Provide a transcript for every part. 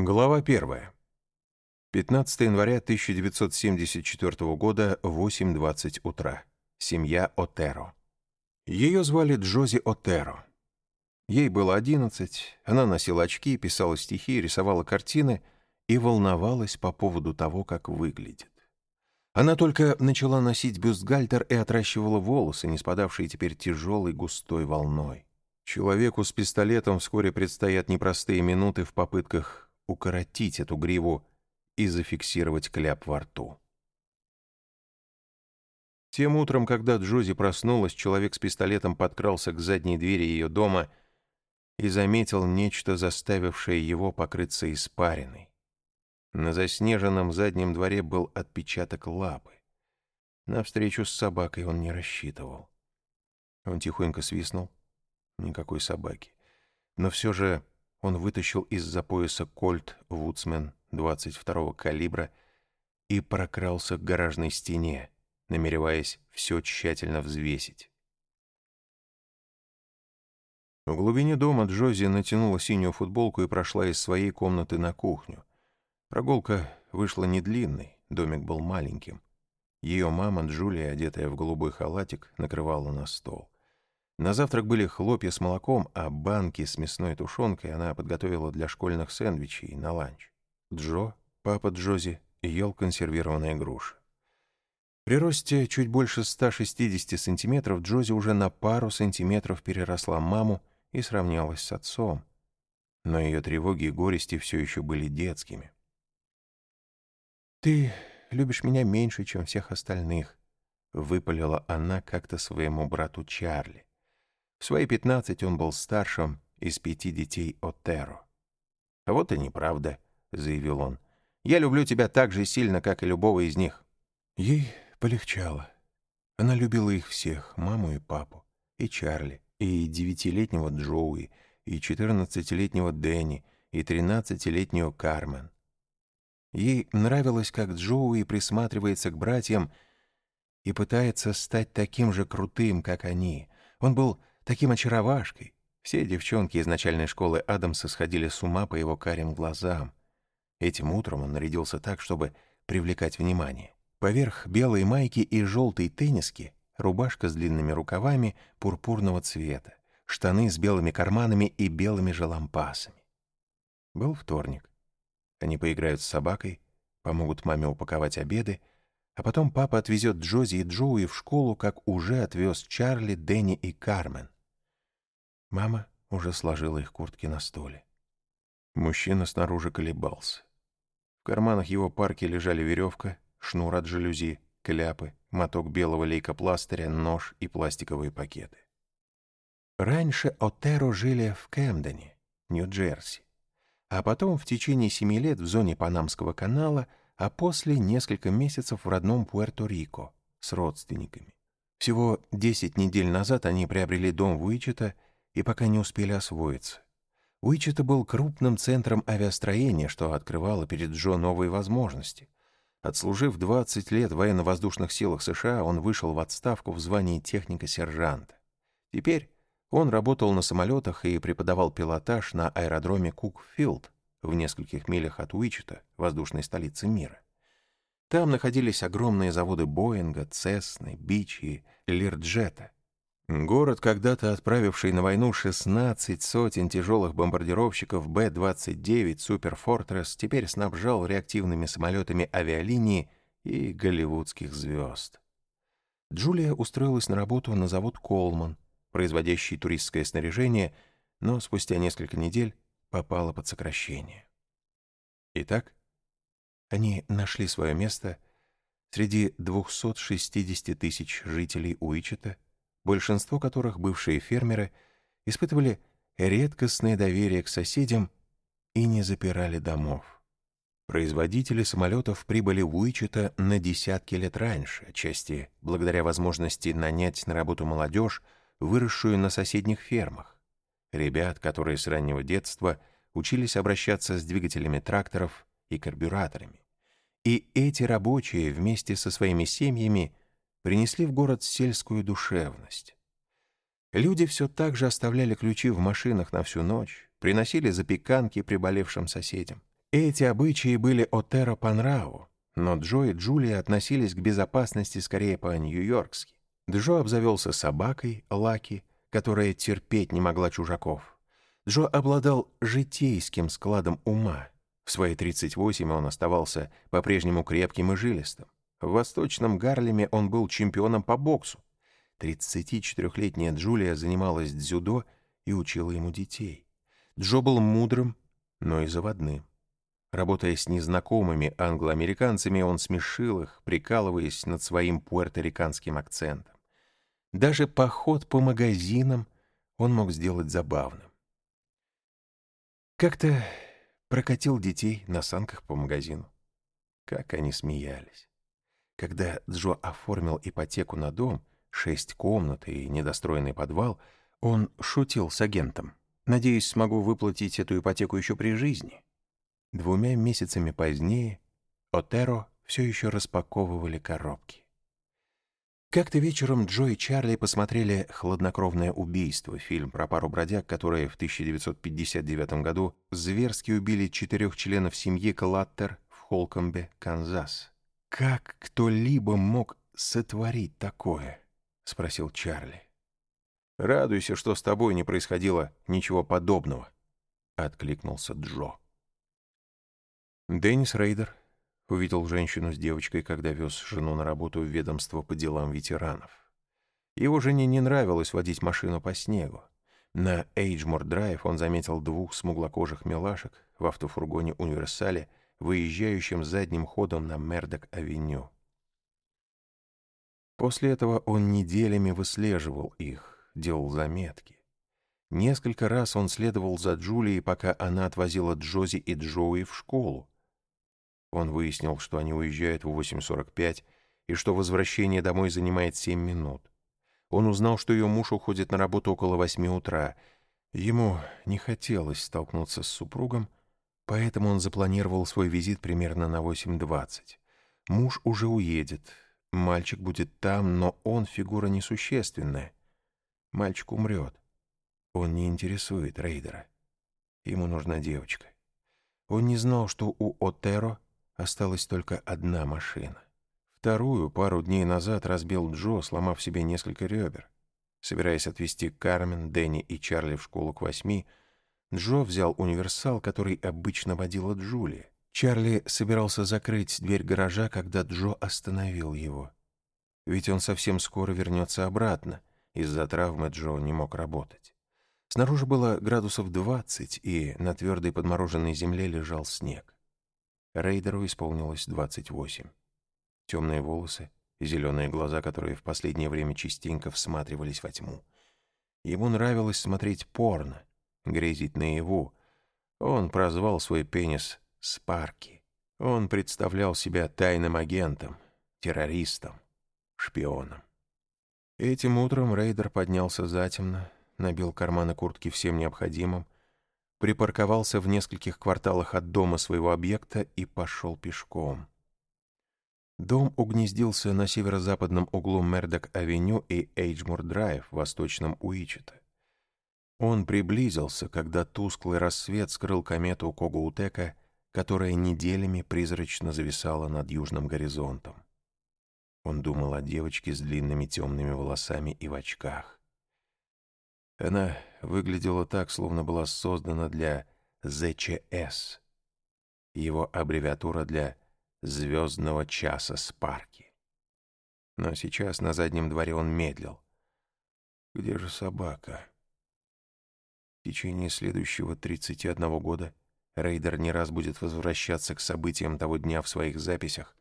Глава 1. 15 января 1974 года, 8.20 утра. Семья Отеро. Ее звали Джози Отеро. Ей было 11, она носила очки, писала стихи, рисовала картины и волновалась по поводу того, как выглядит. Она только начала носить бюстгальтер и отращивала волосы, не спадавшие теперь тяжелой густой волной. Человеку с пистолетом вскоре предстоят непростые минуты в попытках укоротить эту гриву и зафиксировать кляп во рту. Тем утром, когда Джози проснулась, человек с пистолетом подкрался к задней двери ее дома и заметил нечто, заставившее его покрыться испариной. На заснеженном заднем дворе был отпечаток лапы. На встречу с собакой он не рассчитывал. Он тихонько свистнул. Никакой собаки. Но все же он вытащил из-за пояса кольт Вудсмен 22-го калибра и прокрался к гаражной стене, намереваясь все тщательно взвесить. В глубине дома Джози натянула синюю футболку и прошла из своей комнаты на кухню. Прогулка вышла не длинной, домик был маленьким. Ее мама, Джулия, одетая в голубой халатик, накрывала на стол. На завтрак были хлопья с молоком, а банки с мясной тушенкой она подготовила для школьных сэндвичей на ланч. Джо, папа Джози, ел консервированные груши. При росте чуть больше 160 сантиметров Джози уже на пару сантиметров переросла маму и сравнялась с отцом. Но ее тревоги и горести все еще были детскими. «Ты любишь меня меньше, чем всех остальных», — выпалила она как-то своему брату Чарли. В свои пятнадцать он был старшим из пяти детей Отеро. «А вот и неправда», — заявил он. «Я люблю тебя так же сильно, как и любого из них». Ей полегчало. Она любила их всех, маму и папу, и Чарли, и девятилетнего Джоуи, и четырнадцатилетнего Дэнни, и тринадцатилетнюю Кармен. Ей нравилось, как Джоуи присматривается к братьям и пытается стать таким же крутым, как они. Он был таким очаровашкой. Все девчонки из начальной школы Адамса сходили с ума по его карим глазам. Этим утром он нарядился так, чтобы привлекать внимание. Поверх белой майки и желтой тенниски рубашка с длинными рукавами пурпурного цвета, штаны с белыми карманами и белыми же лампасами. Был вторник. Они поиграют с собакой, помогут маме упаковать обеды, а потом папа отвезет Джози и Джоуи в школу, как уже отвез Чарли, Дэнни и Кармен. Мама уже сложила их куртки на столе. Мужчина снаружи колебался. В карманах его парки лежали веревка, шнур от жалюзи, кляпы, моток белого лейкопластыря, нож и пластиковые пакеты. Раньше Отеро жили в Кэмдене, Нью-Джерси, а потом в течение семи лет в зоне Панамского канала, а после несколько месяцев в родном Пуэрто-Рико с родственниками. Всего десять недель назад они приобрели дом в Уичета — и пока не успели освоиться. Уичета был крупным центром авиастроения, что открывало перед Джо новые возможности. Отслужив 20 лет в военно-воздушных силах США, он вышел в отставку в звании техника-сержанта. Теперь он работал на самолетах и преподавал пилотаж на аэродроме Кукфилд в нескольких милях от Уичета, воздушной столицы мира. Там находились огромные заводы Боинга, Цесны, Бичи, Лирджета — Город, когда-то отправивший на войну 16 сотен тяжелых бомбардировщиков Б-29 «Суперфортресс», теперь снабжал реактивными самолетами авиалинии и голливудских звезд. Джулия устроилась на работу на завод «Колман», производящий туристское снаряжение, но спустя несколько недель попала под сокращение. Итак, они нашли свое место среди 260 тысяч жителей Уичета, большинство которых бывшие фермеры испытывали редкостное доверие к соседям и не запирали домов. Производители самолетов прибыли в Уичета на десятки лет раньше, отчасти благодаря возможности нанять на работу молодежь, выросшую на соседних фермах. Ребят, которые с раннего детства учились обращаться с двигателями тракторов и карбюраторами. И эти рабочие вместе со своими семьями принесли в город сельскую душевность. Люди все так же оставляли ключи в машинах на всю ночь, приносили запеканки приболевшим соседям, Эти обычаи были Отеро по нраву, но Джо и Джулия относились к безопасности скорее по-нью-йоркски. Джо обзавелся собакой, Лаки, которая терпеть не могла чужаков. Джо обладал житейским складом ума. В свои 38 он оставался по-прежнему крепким и жилистым. В Восточном Гарлеме он был чемпионом по боксу. 34-летняя Джулия занималась дзюдо и учила ему детей. Джо был мудрым, но и заводным. Работая с незнакомыми англоамериканцами, он смешил их, прикалываясь над своим пуэрториканским акцентом. Даже поход по магазинам он мог сделать забавным. Как-то прокатил детей на санках по магазину. Как они смеялись. Когда Джо оформил ипотеку на дом, шесть комнат и недостроенный подвал, он шутил с агентом. «Надеюсь, смогу выплатить эту ипотеку еще при жизни». Двумя месяцами позднее Отеро все еще распаковывали коробки. Как-то вечером Джо и Чарли посмотрели «Хладнокровное убийство», фильм про пару бродяг, которые в 1959 году зверски убили четырех членов семьи Клаттер в Холкомбе, Канзас. «Как кто-либо мог сотворить такое?» — спросил Чарли. «Радуйся, что с тобой не происходило ничего подобного», — откликнулся Джо. Деннис Рейдер увидел женщину с девочкой, когда вез жену на работу в ведомство по делам ветеранов. Его жене не нравилось водить машину по снегу. На Эйджмор-драйв он заметил двух смуглокожих милашек в автофургоне «Универсале», выезжающем задним ходом на Мердок-авеню. После этого он неделями выслеживал их, делал заметки. Несколько раз он следовал за Джулией, пока она отвозила Джози и Джоуи в школу, он выяснил, что они уезжают в 8.45 и что возвращение домой занимает 7 минут. Он узнал, что ее муж уходит на работу около 8 утра. Ему не хотелось столкнуться с супругом, поэтому он запланировал свой визит примерно на 8.20. Муж уже уедет, мальчик будет там, но он фигура несущественная. Мальчик умрет. Он не интересует Рейдера. Ему нужна девочка. Он не знал, что у Отеро Осталась только одна машина. Вторую пару дней назад разбил Джо, сломав себе несколько ребер. Собираясь отвезти Кармен, Дэнни и Чарли в школу к восьми, Джо взял универсал, который обычно водила Джулия. Чарли собирался закрыть дверь гаража, когда Джо остановил его. Ведь он совсем скоро вернется обратно. Из-за травмы Джо не мог работать. Снаружи было градусов двадцать, и на твердой подмороженной земле лежал снег. Рейдеру исполнилось 28. Темные волосы зеленые глаза, которые в последнее время частенько всматривались во тьму. Ему нравилось смотреть порно, грезить наяву. Он прозвал свой пенис Спарки. Он представлял себя тайным агентом, террористом, шпионом. Этим утром рейдер поднялся затемно, набил карманы куртки всем необходимым, припарковался в нескольких кварталах от дома своего объекта и пошел пешком. Дом угнездился на северо-западном углу Мердок-авеню и Эйджмур-драйв в восточном Уичета. Он приблизился, когда тусклый рассвет скрыл комету Когоутека, которая неделями призрачно зависала над южным горизонтом. Он думал о девочке с длинными темными волосами и в очках. Она выглядела так, словно была создана для ЗЧС, его аббревиатура для «Звездного часа Спарки». Но сейчас на заднем дворе он медлил. Где же собака? Течение следующего 31 года Рейдер не раз будет возвращаться к событиям того дня в своих записях.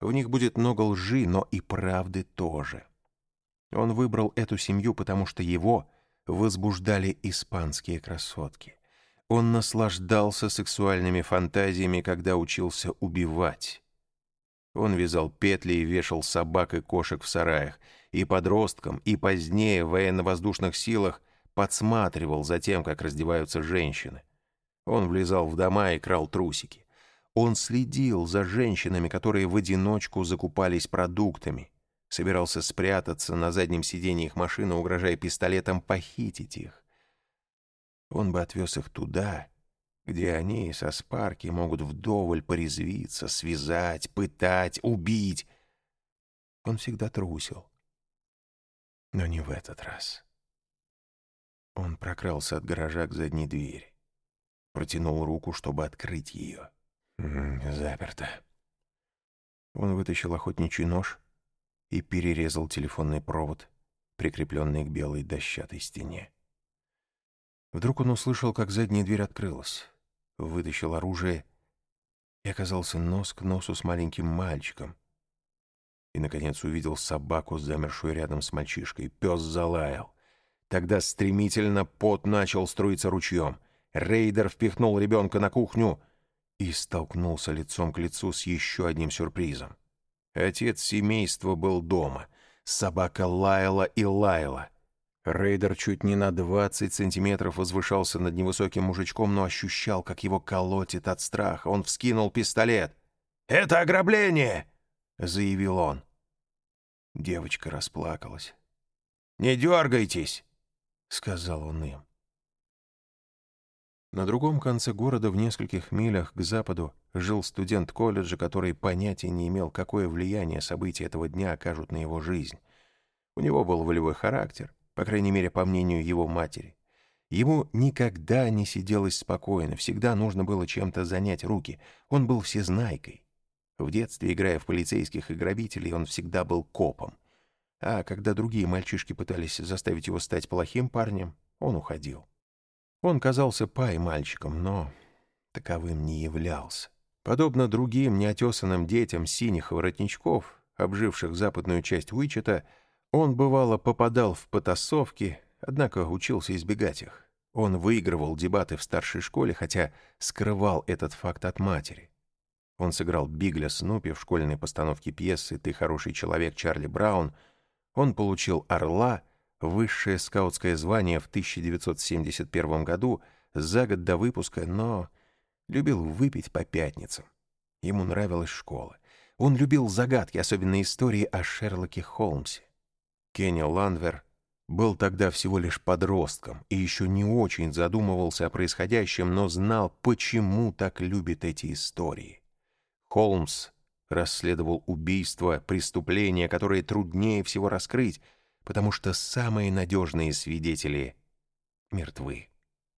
В них будет много лжи, но и правды тоже. Он выбрал эту семью, потому что его возбуждали испанские красотки. Он наслаждался сексуальными фантазиями, когда учился убивать. Он вязал петли и вешал собак и кошек в сараях, и подросткам, и позднее в военно-воздушных силах подсматривал за тем, как раздеваются женщины. Он влезал в дома и крал трусики. Он следил за женщинами, которые в одиночку закупались продуктами собирался спрятаться на заднем сиденье их машины, угрожая пистолетом похитить их. Он бы отвез их туда, где они со Спарки могут вдоволь порезвиться, связать, пытать, убить. Он всегда трусил. Но не в этот раз. Он прокрался от гаража к задней двери. Протянул руку, чтобы открыть ее. Заперто. Он вытащил охотничий нож и перерезал телефонный провод, прикрепленный к белой дощатой стене. Вдруг он услышал, как задняя дверь открылась, вытащил оружие и оказался нос к носу с маленьким мальчиком. И, наконец, увидел собаку, замершую рядом с мальчишкой. Пес залаял. Тогда стремительно пот начал струиться ручьем. Рейдер впихнул ребенка на кухню и столкнулся лицом к лицу с еще одним сюрпризом. Отец семейства был дома. Собака лаяла и лаяла. Рейдер чуть не на двадцать сантиметров возвышался над невысоким мужичком, но ощущал, как его колотит от страха. Он вскинул пистолет. «Это ограбление!» — заявил он. Девочка расплакалась. «Не дергайтесь!» — сказал он им. На другом конце города, в нескольких милях к западу, жил студент колледжа, который понятия не имел, какое влияние события этого дня окажут на его жизнь. У него был волевой характер, по крайней мере, по мнению его матери. Ему никогда не сиделось спокойно, всегда нужно было чем-то занять руки. Он был всезнайкой. В детстве, играя в полицейских и грабителей, он всегда был копом. А когда другие мальчишки пытались заставить его стать плохим парнем, он уходил. Он казался пай-мальчиком, но таковым не являлся. Подобно другим неотесанным детям синих воротничков, обживших западную часть Уичета, он, бывало, попадал в потасовки, однако учился избегать их. Он выигрывал дебаты в старшей школе, хотя скрывал этот факт от матери. Он сыграл Бигля Снупи в школьной постановке пьесы «Ты хороший человек, Чарли Браун». Он получил «Орла», высшее скаутское звание в 1971 году, за год до выпуска, но любил выпить по пятницам. Ему нравилась школа. Он любил загадки, особенно истории о Шерлоке Холмсе. Кенни Ланвер был тогда всего лишь подростком и еще не очень задумывался о происходящем, но знал, почему так любит эти истории. Холмс расследовал убийства, преступления, которые труднее всего раскрыть, потому что самые надежные свидетели мертвы.